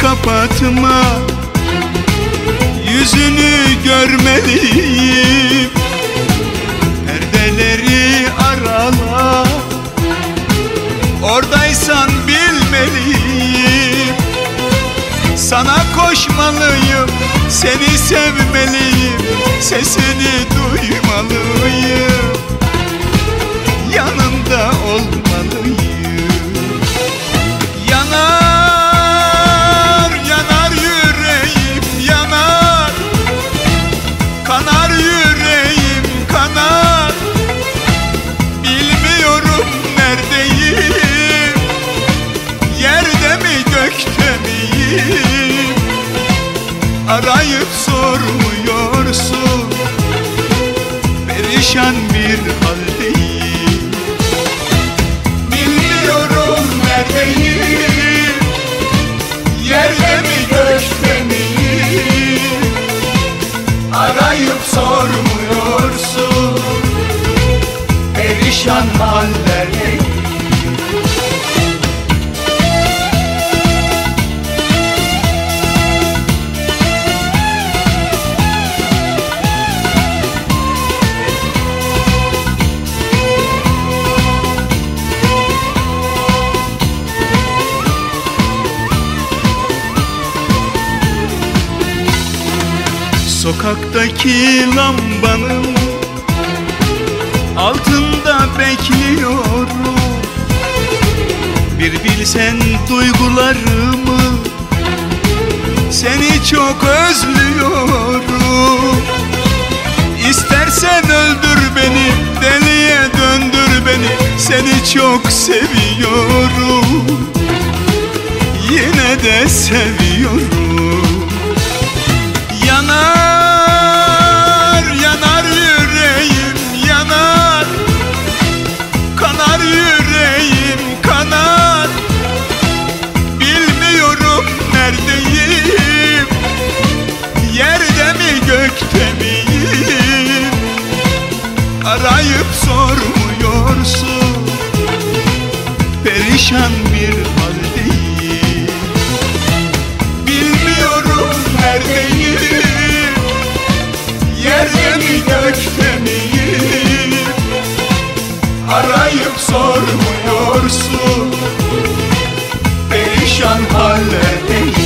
kapatma. Yüzünü görmeliyim. Perdeleri arala. Oradaysan bilmeliyim. Sana koşmalıyım Seni sevmeliyim. Sesini duymalıyım kanar Bilmiyorum neredeyim. Yerde mi gökte miyim Arayıp sormuyorsun. Perişan bir haldeyim. Bilmiyorum neredeyim. Yerde mi gökte miyim Arayıp sormuyorsun Perişan hallerdeyim Sokaktaki lambanın altında bekliyorum. Bir bilsen duygularımı Seni çok özlüyorum. İstersen öldür beni Deliye döndür beni Seni çok seviyorum. Yine de seviyorum yüreğim kanar Bilmiyorum neredeyim. Yerde mi gökte miyim? Arayıp sormuyorsun. Perişan bir Arayıp sormuyorsun. Perişan hallerdeyim